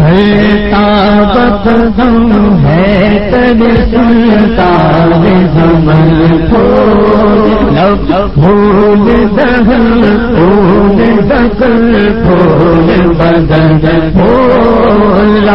چلتا بقدم ہے تب سلتا زمن پھول پھول دہل پھول دکل پھول بدن پھول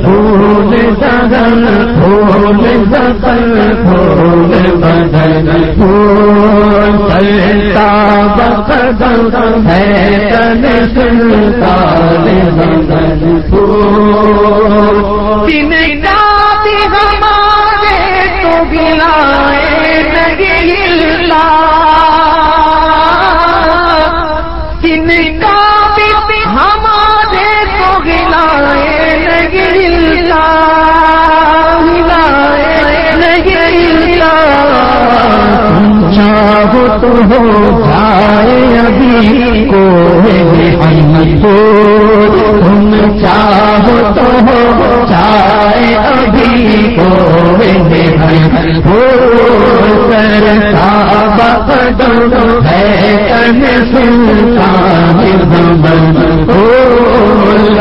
پھول دہل پھول دکل پھول بدن پھول چلتا بقدم ہے تب سلتا تو ہو جائے ابھی کو۔ تم چاہو تو ہو جائے ابھی کو ہو کرتا بقدم ہے تن سلطان بمن پھول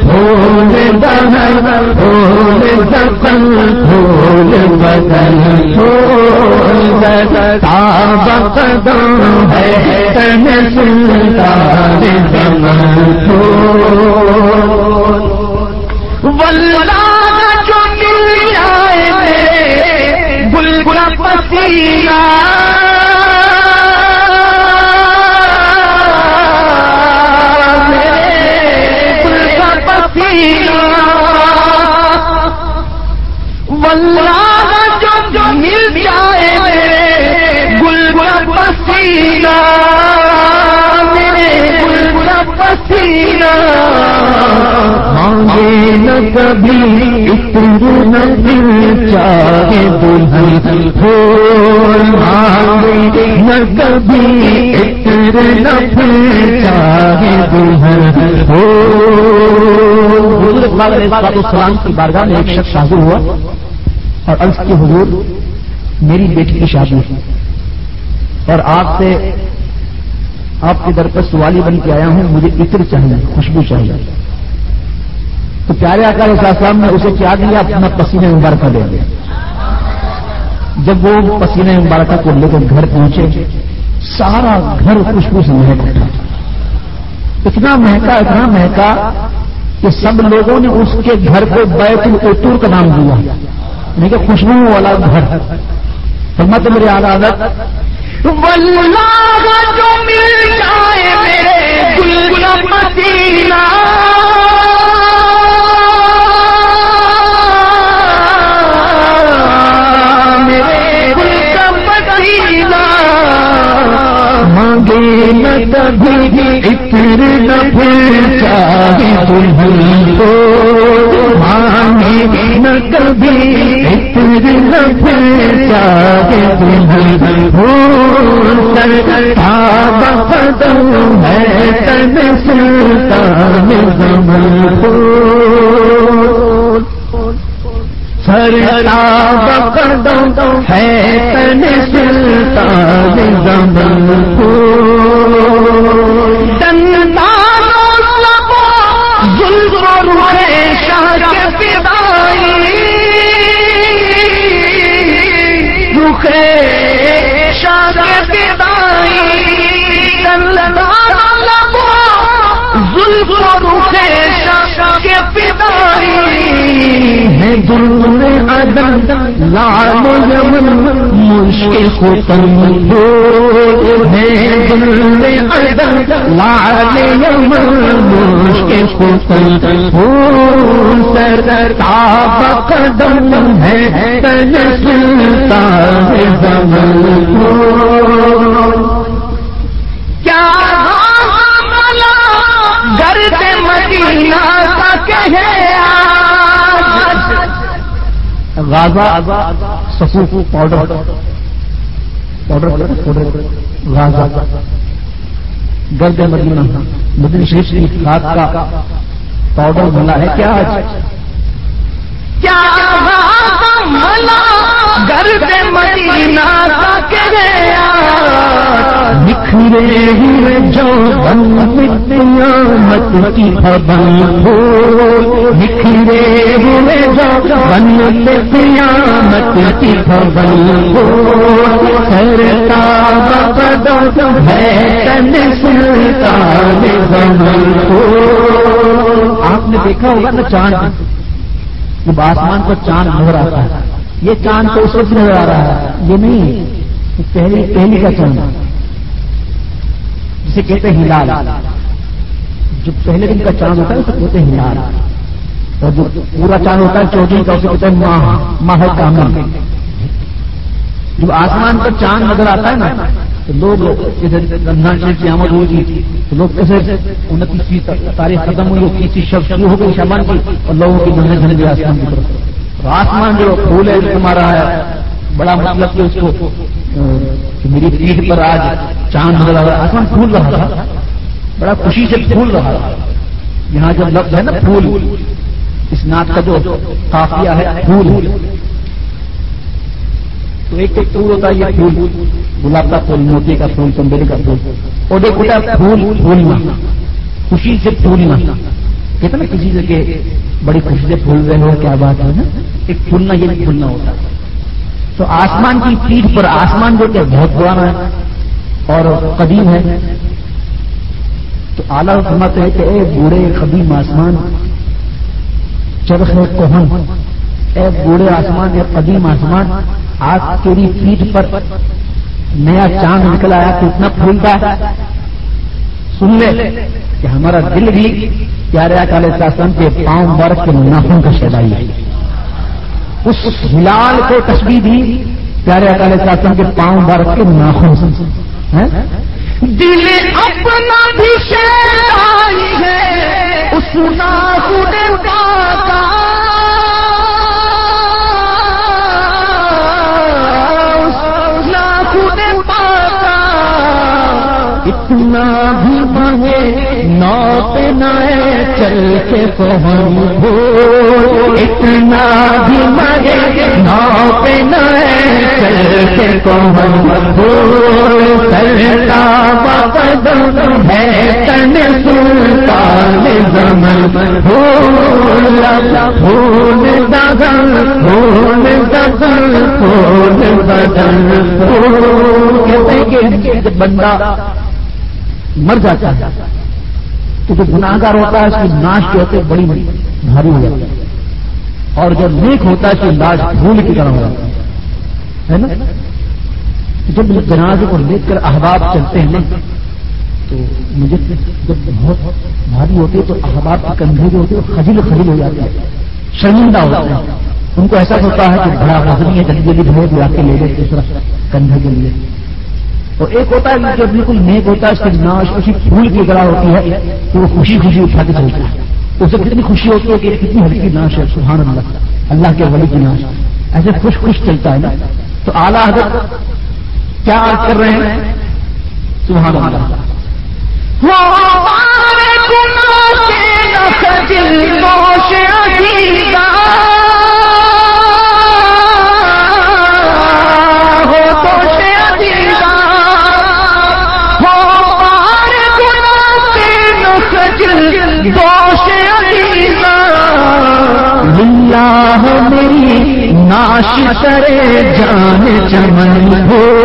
پھول دہن پھول سکن پھول بدن۔ پھول کرتا بقدم ہے تن سلطان بمن واللہ جو مل جائے میرے گل پسینہ۔ پسینہ۔ گل گلا پسینہ مانگے نہ کبھی اتر نہ دل چاہے دلہن پھول مانگے۔ نہ کبھی اتر دل چاہے دلہن پھول۔ السلام کی بارگاہ میں ایک شخص حاضر ہوا اور عرض کی، حضور، میری بیٹی کی شادی ہے اور آپ سے آپ کے در پر سوالی بن کے آیا ہوں، مجھے عطر چاہیے، خوشبو چاہیے۔ تو پیارے آکار السلام نے اسے کیا دیا؟ اپنا پسینے مبارکہ دے دیا۔ جب وہ پسینے مبارکہ کو لے کر گھر پہنچے، سارا گھر خوشبو سے مہک اٹھا۔ اتنا مہکا اتنا مہکا کہ سب لوگوں نے اس کے گھر کو بیت القطور کا نام دیا۔ یعنی کہ خوشبو والا گھر۔ فرماتے میرے عادت واللہ جو مل جائے میرے گل مدینہ کبھی اتر نہ پھر چاہے کو نہ کبھی۔ اتر نہ پھر چاہے کو ہے تن سلطان زمن کو بقدم ہے تن سلطان زمن کو۔ رخے شاہ ظلم کے پیدائی ہے دل لال یمن مشکل کو تم ہے دل لال یمن مشکل کو تم سر تاب قدم ہے تن سلطان زمن کیا غازہ سفوف پاؤڈر پاؤڈر پاؤڈر غازہ. گرد مدینہ. مدن شریف کی کھاد کا پاؤڈر بنا ہے. کیا آج؟ کیا بکھرے ہوئے جو قیامت کی خبر ہو۔ بکھرے ہوئے جو بن قیامت کی خبر ہو۔ کرتا بدو ہے تن سلطان زمن ہو۔ آپ نے دیکھا ہوگا نا چاند؟ جب آسمان پر چاند نظر آتا ہے، یہ چاند تو اس وقت نظر آ رہا ہے، یہ نہیں پہلی پہلی کا چاند۔ جسے کہتے ہیں ہلال۔ جو پہلے دن کا چاند ہوتا ہے اسے کہتے ہیں ہلال۔ اور جو پورا چاند ہوتا ہے چودہ کا اسے کہتے ہیں ماہ ماہ کامل۔ جب آسمان پر چاند نظر آتا ہے نا، تو لوگ رمضان شریف کی آمد ہوگی تو لوگ کیسے انتیسویں تاریخ ختم ہوئی اکیسویں شب شروع ہو گئی شبان کی، اور لوگوں کی نظر گھر گئی آسمان کی طرف۔ آسمان جو پھول ہے، جو ہمارا ہے، بڑا مطلب کہ اس کو میری پیٹھ پر آج چاند نظر آ رہا آسمان پھول رہا تھا۔ بڑا خوشی سے پھول رہا تھا۔ یہاں جب لفظ ہے نا پھول، اس ناک کا جو قافیہ ہے، پھول۔ تو ایک ایک پھول ہوتا ہے، یہ پھول۔ گلاب کا پھول، موتی کا پھول چمبیلی کا پھول۔ اور ایک ہوتا ہے، پھول پھولنا خوشی سے پھولنا کہتے نا کسی سے کہ بڑی خوشی سے پھول رہے ہو، کیا بات ہے نا؟ ایک پھولنا یہ پھولنا ہوتا ہے۔ تو آسمان کی پیٹھ پر آسمان جو کہ بہت پرانا ہے اور قدیم ہے. تو اعلیٰ فرماتے ہیں کہ اے بوڑھے قدیم آسمان چرخ کوہن اے بوڑھے آسمان، اے قدیم آسمان، آج تیری پیٹھ پر نیا چاند نکل آیا، تو اتنا پھولتا ہے۔ سن لے کہ ہمارا دل بھی پیارے اکال شاسن کے پاؤں برف کے ناخن کا شہدائی ہے۔ اس ہلال کو تصویر بھی پیارے اکال شاسن کے پاؤں برف کے ناخن دل اپنا بھی شہدائی ہے، اس ناخن کا اتنا بھی مانگے نو نئے چل کے پہن ہو اتنا بھی مانگے پہ نئے سرتا ہے تن سلطان زمن پھول دگن پھول دگن پھول بدن کہ بندہ مر جاتا ہے تو جو گناگار ہوتا ہے اس کی ناش جو ہوتے بڑی بھاری ہو جاتی ہے اور جو نیک ہوتا ہے اس کی لاش پھول کی طرح ہو جاتا ہے نا؟ جب جنازے کو لے کر احباب چلتے ہیں نا، تو مجھے جب بہت بھاری ہوتی ہے تو احباب کے کندھے جو ہوتے ہیں خجل خجل ہو جاتے ہیں، شرمندہ ہو جاتے ہیں۔ ان کو ایسا ہوتا ہے کہ بڑا وزنی ہے، جلدی جلدی بھیڑ لا کے لے لے دوسرا کندھے کے لیے۔ اور ایک ہوتا ہے، جو بالکل نیک ہوتا ہے، اس کی ناش اسی پھول کی گڑا ہوتی ہے، تو وہ خوشی خوشی اٹھا کے چلتا ہے۔ اسے کتنی خوشی ہوتی ہے کہ کتنی ہلکی ناش ہے، سبحان اللہ۔ اللہ کے ولی کی ناش ایسے خوش خوش چلتا ہے نا۔ تو اعلیٰ حضرت کیا کر رہے ہیں؟ سبحان اللہ۔ اللہ میری ناش کرے جان چمن ہو۔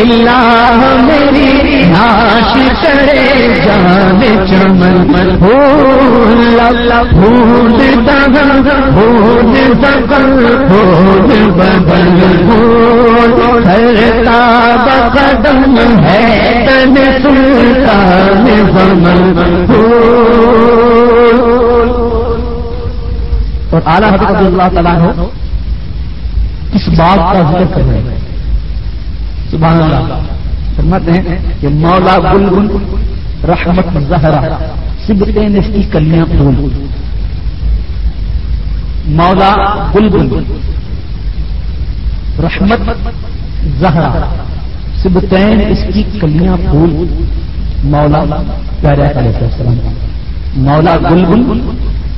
اللہ میری ناش کرے جان چمن ہو۔ پھول دگن پھول دگن، پھول بدن ہو۔ ہرتا بقدم ہے تن سلطان زمن ہو۔ اور اعلیٰ حضرت اللہ تعالیٰ ہو کس بات کا ذکر کر رہے ہیں سبحان اللہ۔ فرماتے ہیں کہ مولا گل گل رحمت زہرا سبتین اس کی کلیاں پھول۔ مولا گل گل رحمت زہرا سبتین اس کی کلیاں پھول۔ مولا پیارے علیہ السلام۔ مولا گل گل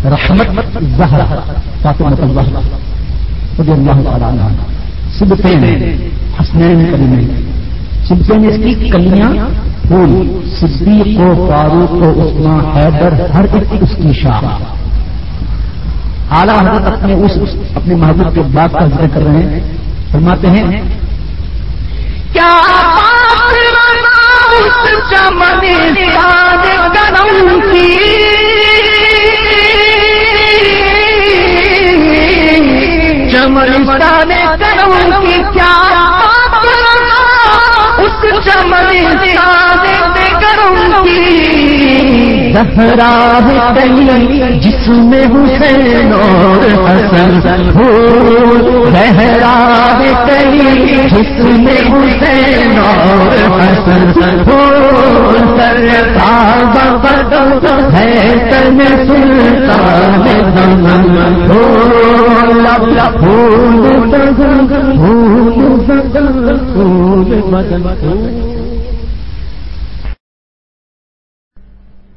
رحمت زہرا فاطمہ الزہرا رضی اللہ تعالی عنہ۔ سبتین، حسنین کریمین سبتین، اس کی کلیاں پھول صدیق و فاروق و عثمان حیدر، ہر ایک اس کی شاہ اعلیٰ حضرت اپنے اس، اپنے محبوب کے بات کا ذکر کر رہے ہیں۔ فرماتے ہیں، کیا چمن کرم کی؟ چمن کرم کی کیا اس چمن کی زہرا جس میں حسین اور حسن ہو زہرا کلی جس میں حسین اور حسن ہو سرکار ہے تن سلطان زمن ہو لب لب پھول پھول پھول پھول